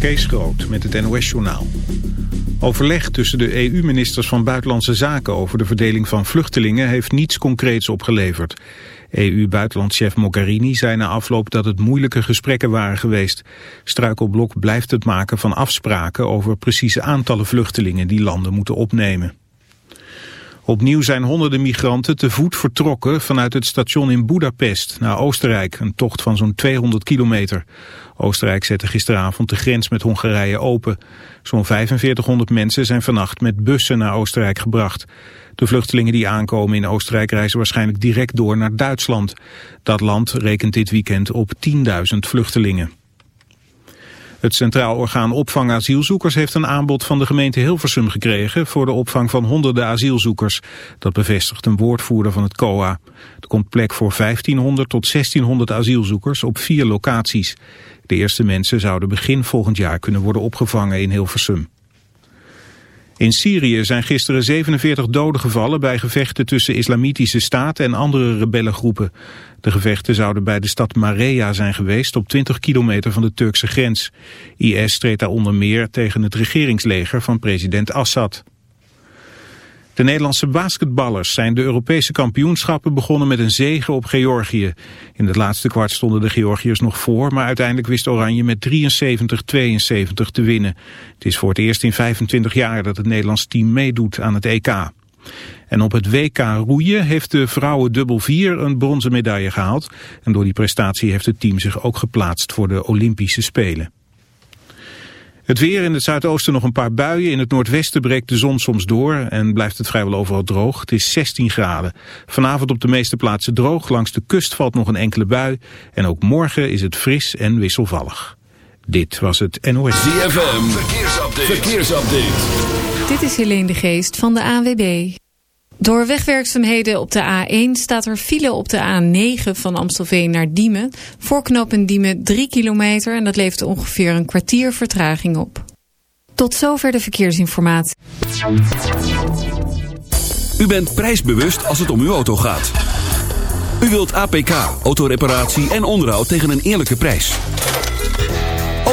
Kees Groot met het NOS-journaal. Overleg tussen de EU-ministers van Buitenlandse Zaken over de verdeling van vluchtelingen heeft niets concreets opgeleverd. EU-buitenlandchef Mogherini zei na afloop dat het moeilijke gesprekken waren geweest. Struikelblok blijft het maken van afspraken over precieze aantallen vluchtelingen die landen moeten opnemen. Opnieuw zijn honderden migranten te voet vertrokken vanuit het station in Budapest naar Oostenrijk, een tocht van zo'n 200 kilometer. Oostenrijk zette gisteravond de grens met Hongarije open. Zo'n 4500 mensen zijn vannacht met bussen naar Oostenrijk gebracht. De vluchtelingen die aankomen in Oostenrijk reizen waarschijnlijk direct door naar Duitsland. Dat land rekent dit weekend op 10.000 vluchtelingen. Het Centraal Orgaan Opvang Asielzoekers heeft een aanbod van de gemeente Hilversum gekregen voor de opvang van honderden asielzoekers. Dat bevestigt een woordvoerder van het COA. Er komt plek voor 1500 tot 1600 asielzoekers op vier locaties. De eerste mensen zouden begin volgend jaar kunnen worden opgevangen in Hilversum. In Syrië zijn gisteren 47 doden gevallen bij gevechten tussen islamitische staat en andere rebellengroepen. De gevechten zouden bij de stad Marea zijn geweest op 20 kilometer van de Turkse grens. IS treedt daar onder meer tegen het regeringsleger van president Assad. De Nederlandse basketballers zijn de Europese kampioenschappen begonnen met een zege op Georgië. In het laatste kwart stonden de Georgiërs nog voor, maar uiteindelijk wist Oranje met 73-72 te winnen. Het is voor het eerst in 25 jaar dat het Nederlands team meedoet aan het EK. En op het WK roeien heeft de vrouwen dubbel vier een bronzen medaille gehaald. En door die prestatie heeft het team zich ook geplaatst voor de Olympische Spelen. Het weer in het zuidoosten nog een paar buien. In het noordwesten breekt de zon soms door en blijft het vrijwel overal droog. Het is 16 graden. Vanavond op de meeste plaatsen droog. Langs de kust valt nog een enkele bui. En ook morgen is het fris en wisselvallig. Dit was het NOS. ZFM, verkeersupdate. verkeersupdate. Dit is Helene de Geest van de AWB. Door wegwerkzaamheden op de A1 staat er file op de A9 van Amstelveen naar Diemen. Voor knooppunt Diemen 3 kilometer en dat levert ongeveer een kwartier vertraging op. Tot zover de verkeersinformatie. U bent prijsbewust als het om uw auto gaat. U wilt APK, autoreparatie en onderhoud tegen een eerlijke prijs.